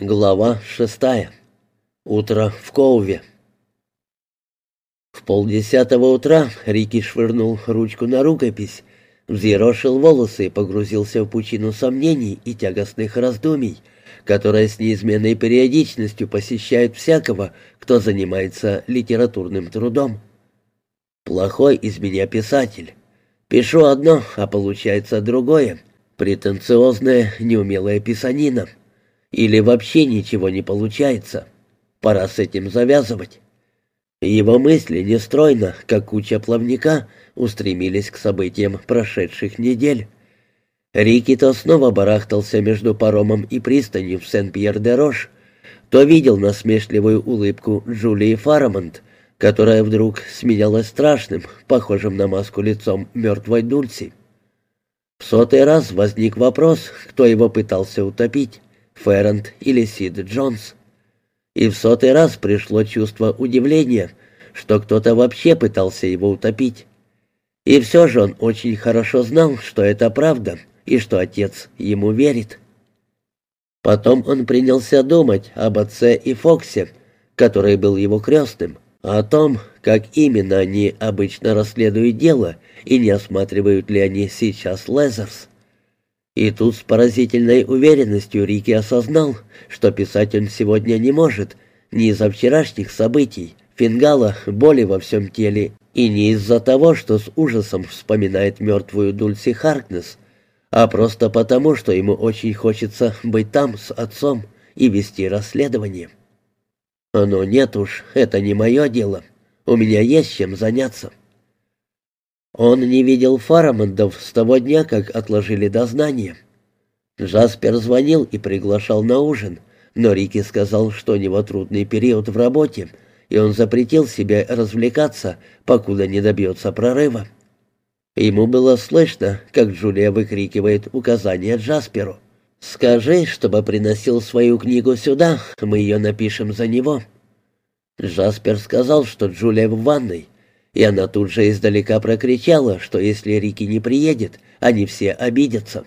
Глава шестая. Утро в Коуве. В полдесятого утра Рики швырнул ручку на рукопись, взъерошил волосы и погрузился в пучину сомнений и тягостных раздумий, которые с неизменной периодичностью посещают всякого, кто занимается литературным трудом. Плохой из меня писатель. Пишу одно, а получается другое. Претенциозная, неумелая писанина — или вообще ничего не получается. Пора с этим завязывать. Его мысли нестройно, как куча плавника, устремились к событиям прошедших недель. Рики то снова барахтался между паромом и пристанью в Сен-Пьер-де-Рош, то видел насмешливую улыбку Джулии Фарамонт, которая вдруг сменялась страшным, похожим на маску лицом мертвой Дульси. В сотый раз возник вопрос, кто его пытался утопить. Феррент или Сид Джонс. И в сотый раз пришло чувство удивления, что кто-то вообще пытался его утопить. И все же он очень хорошо знал, что это правда, и что отец ему верит. Потом он принялся думать об отце и Фоксе, который был его крестным, о том, как именно они обычно расследуют дело и не осматривают ли они сейчас Лезерс. И тут с поразительной уверенностью Рики осознал, что писать он сегодня не может ни из-за вчерашних событий, фингала, боли во всем теле, и не из-за того, что с ужасом вспоминает мертвую Дульси Харкнес, а просто потому, что ему очень хочется быть там с отцом и вести расследование. Но нет уж, это не мое дело. У меня есть чем заняться. Он не видел Фарамондов с того дня, как отложили дознание. Джаспер звонил и приглашал на ужин, но Рики сказал, что у него трудный период в работе, и он запретил себе развлекаться, покуда не добьется прорыва. Ему было слышно, как Джулия выкрикивает указания Джасперу. «Скажи, чтобы приносил свою книгу сюда, мы ее напишем за него». Джаспер сказал, что Джулия в ванной, и она тут же издалека прокричала, что если Рики не приедет, они все обидятся.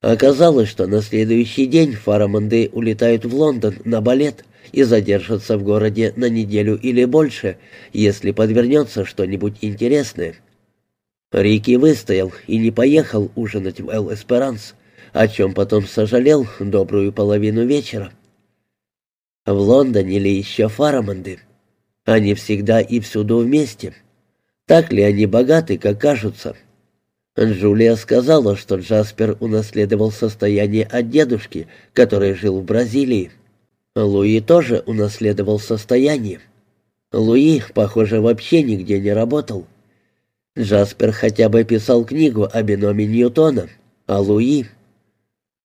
Оказалось, что на следующий день Фарамонды улетают в Лондон на балет и задержатся в городе на неделю или больше, если подвернется что-нибудь интересное. Рики выстоял и не поехал ужинать в Эл-Эсперанс, о чем потом сожалел добрую половину вечера. В Лондоне ли еще Фарамонды? Они всегда и всюду вместе. Так ли они богаты, как кажутся? Джулия сказала, что Джаспер унаследовал состояние от дедушки, который жил в Бразилии. Луи тоже унаследовал состояние. Луи, похоже, вообще нигде не работал. Джаспер хотя бы писал книгу о биноме Ньютона, а Луи...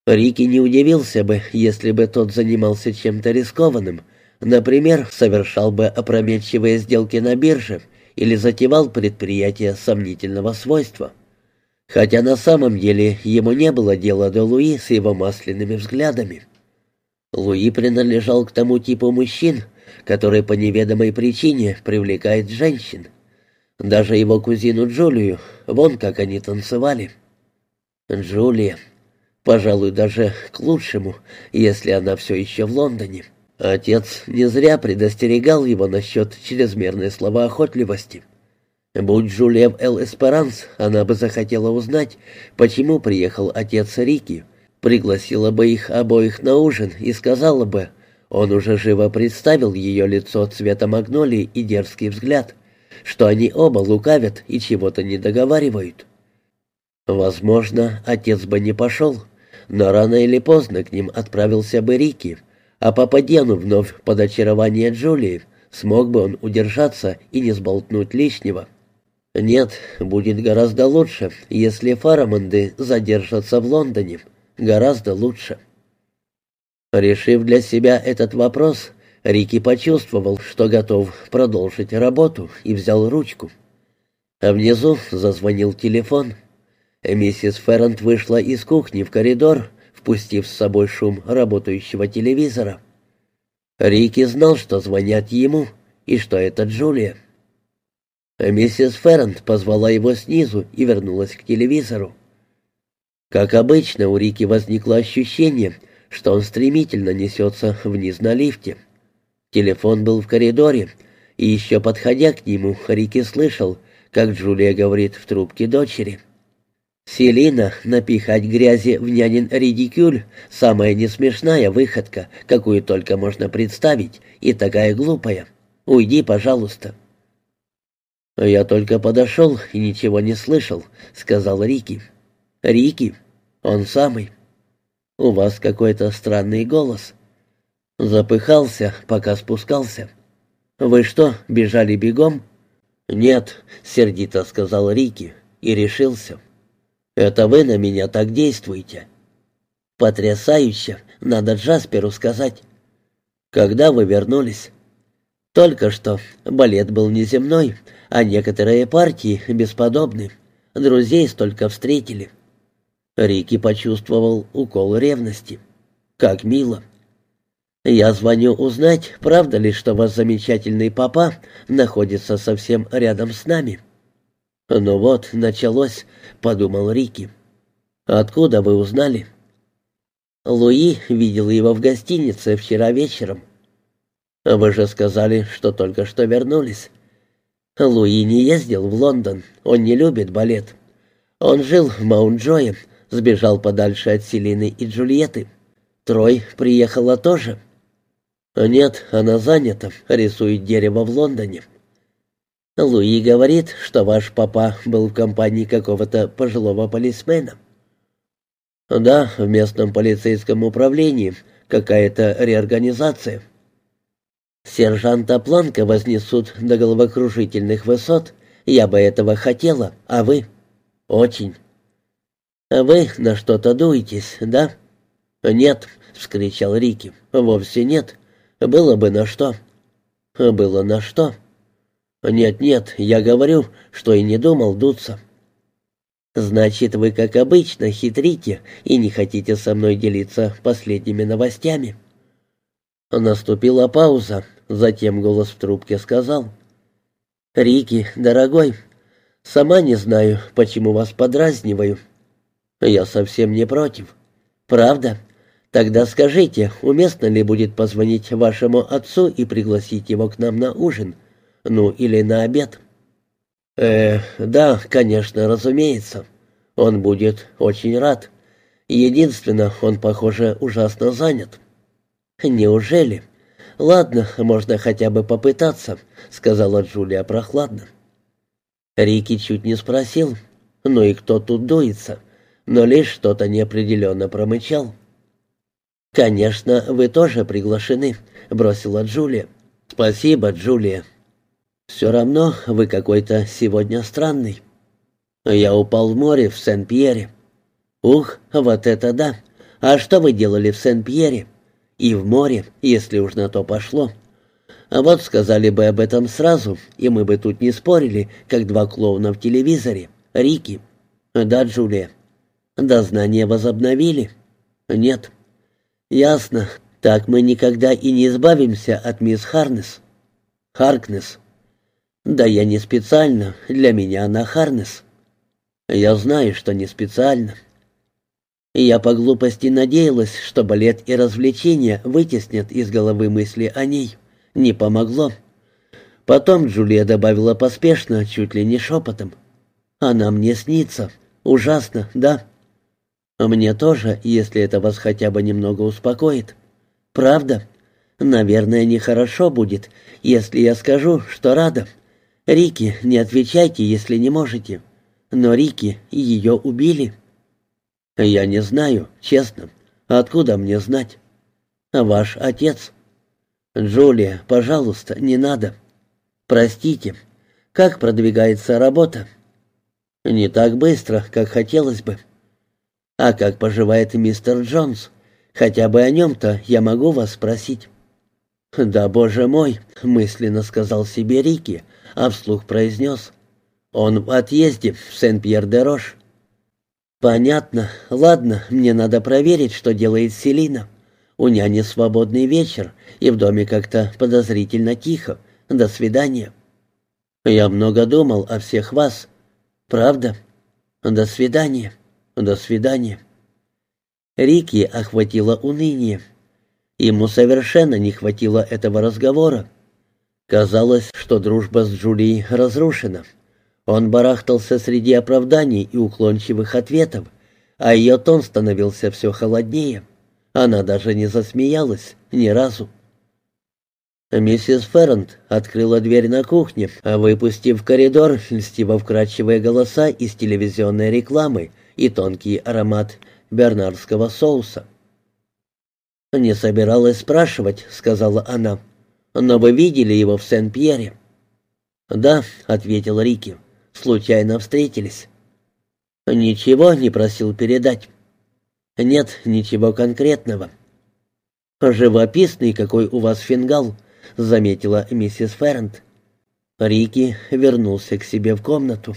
Рики не удивился бы, если бы тот занимался чем-то рискованным, Например, совершал бы опрометчивые сделки на бирже или затевал предприятия сомнительного свойства. Хотя на самом деле ему не было дела до Луи с его масляными взглядами. Луи принадлежал к тому типу мужчин, который по неведомой причине привлекает женщин. Даже его кузину Джулию, вон как они танцевали. Джулия, пожалуй, даже к лучшему, если она все еще в Лондоне. Отец не зря предостерегал его насчет чрезмерной словоохотливости. Будь Джулия в Эл-Эсперанс, она бы захотела узнать, почему приехал отец Рики, пригласила бы их обоих на ужин и сказала бы, он уже живо представил ее лицо цвета магнолии и дерзкий взгляд, что они оба лукавят и чего-то не договаривают. Возможно, отец бы не пошел, но рано или поздно к ним отправился бы Рики — а Пападену вновь под очарование Джулии, смог бы он удержаться и не сболтнуть лишнего. Нет, будет гораздо лучше, если Фарамонды задержатся в Лондоне. Гораздо лучше. Решив для себя этот вопрос, Рики почувствовал, что готов продолжить работу, и взял ручку. А внизу зазвонил телефон. Миссис Феррант вышла из кухни в коридор, впустив с собой шум работающего телевизора. Рики знал, что звонят ему, и что это Джулия. Миссис Феррент позвала его снизу и вернулась к телевизору. Как обычно, у Рики возникло ощущение, что он стремительно несется вниз на лифте. Телефон был в коридоре, и еще подходя к нему, Рики слышал, как Джулия говорит в трубке дочери. «Селина, напихать грязи в нянин редикюль — самая несмешная выходка, какую только можно представить, и такая глупая. Уйди, пожалуйста». «Я только подошел и ничего не слышал», — сказал Рики. «Рики? Он самый. У вас какой-то странный голос». Запыхался, пока спускался. «Вы что, бежали бегом?» «Нет», — сердито сказал Рики и решился. «Это вы на меня так действуете». «Потрясающе! Надо Джасперу сказать». «Когда вы вернулись?» «Только что. Балет был неземной, а некоторые партии бесподобны. Друзей столько встретили». Рики почувствовал укол ревности. «Как мило!» «Я звоню узнать, правда ли, что ваш замечательный папа находится совсем рядом с нами». «Ну вот, началось», — подумал Рики. «Откуда вы узнали?» «Луи видел его в гостинице вчера вечером». «Вы же сказали, что только что вернулись». «Луи не ездил в Лондон, он не любит балет. Он жил в Маунт-Джое, сбежал подальше от Селины и Джульетты. Трой приехала тоже». «Нет, она занята, рисует дерево в Лондоне». «Луи говорит, что ваш папа был в компании какого-то пожилого полисмена». «Да, в местном полицейском управлении какая-то реорганизация». «Сержанта Планка вознесут до головокружительных высот. Я бы этого хотела, а вы?» «Очень». «Вы на что-то дуетесь, да?» «Нет», — вскричал Рики, — «вовсе нет. Было бы на что. Было на что. Нет-нет, я говорю, что и не думал дуться. Значит, вы, как обычно, хитрите и не хотите со мной делиться последними новостями. Наступила пауза, затем голос в трубке сказал. «Рики, дорогой, сама не знаю, почему вас подразниваю. Я совсем не против. Правда?» Тогда скажите, уместно ли будет позвонить вашему отцу и пригласить его к нам на ужин? Ну, или на обед?» «Э, да, конечно, разумеется. Он будет очень рад. Единственное, он, похоже, ужасно занят». «Неужели?» «Ладно, можно хотя бы попытаться», — сказала Джулия прохладно. Рики чуть не спросил, ну и кто тут дуется, но лишь что-то неопределенно промычал. «Конечно, вы тоже приглашены», — бросила Джулия. «Спасибо, Джулия. Все равно вы какой-то сегодня странный. Я упал в море в Сен-Пьере». «Ух, вот это да! А что вы делали в Сен-Пьере?» «И в море, если уж на то пошло». А вот сказали бы об этом сразу, и мы бы тут не спорили, как два клоуна в телевизоре. Рики. Да, Джулия. Дознание возобновили? Нет. «Ясно. Так мы никогда и не избавимся от мисс Харнес». «Харкнес». «Да я не специально. Для меня она Харнес». «Я знаю, что не специально». Я по глупости надеялась, что балет и развлечения вытеснят из головы мысли о ней. Не помогло. Потом Джулия добавила поспешно, чуть ли не шепотом. «Она мне снится. Ужасно, да?» «Мне тоже, если это вас хотя бы немного успокоит. Правда? Наверное, нехорошо будет, если я скажу, что рада. Рики, не отвечайте, если не можете. Но Рики, ее убили». «Я не знаю, честно. Откуда мне знать?» «Ваш отец». «Джулия, пожалуйста, не надо. Простите. Как продвигается работа?» «Не так быстро, как хотелось бы». «А как поживает мистер Джонс? Хотя бы о нем-то я могу вас спросить». «Да, боже мой!» — мысленно сказал себе Рики, а вслух произнес. «Он в отъезде в Сен-Пьер-де-Рош». «Понятно. Ладно, мне надо проверить, что делает Селина. У няни свободный вечер, и в доме как-то подозрительно тихо. До свидания». «Я много думал о всех вас. Правда? До свидания». «До свидания». Рики охватило уныние. Ему совершенно не хватило этого разговора. Казалось, что дружба с Джулией разрушена. Он барахтался среди оправданий и уклончивых ответов, а ее тон становился все холоднее. Она даже не засмеялась ни разу. Миссис Феррент открыла дверь на кухне, выпустив в коридор льстиво вкрадчивые голоса из телевизионной рекламы и тонкий аромат бернардского соуса. «Не собиралась спрашивать», — сказала она, — «но вы видели его в Сен-Пьере?» «Да», — ответил Рики, — «случайно встретились». «Ничего не просил передать?» «Нет, ничего конкретного». «Живописный какой у вас фингал», — заметила миссис Феррент. Рики вернулся к себе в комнату.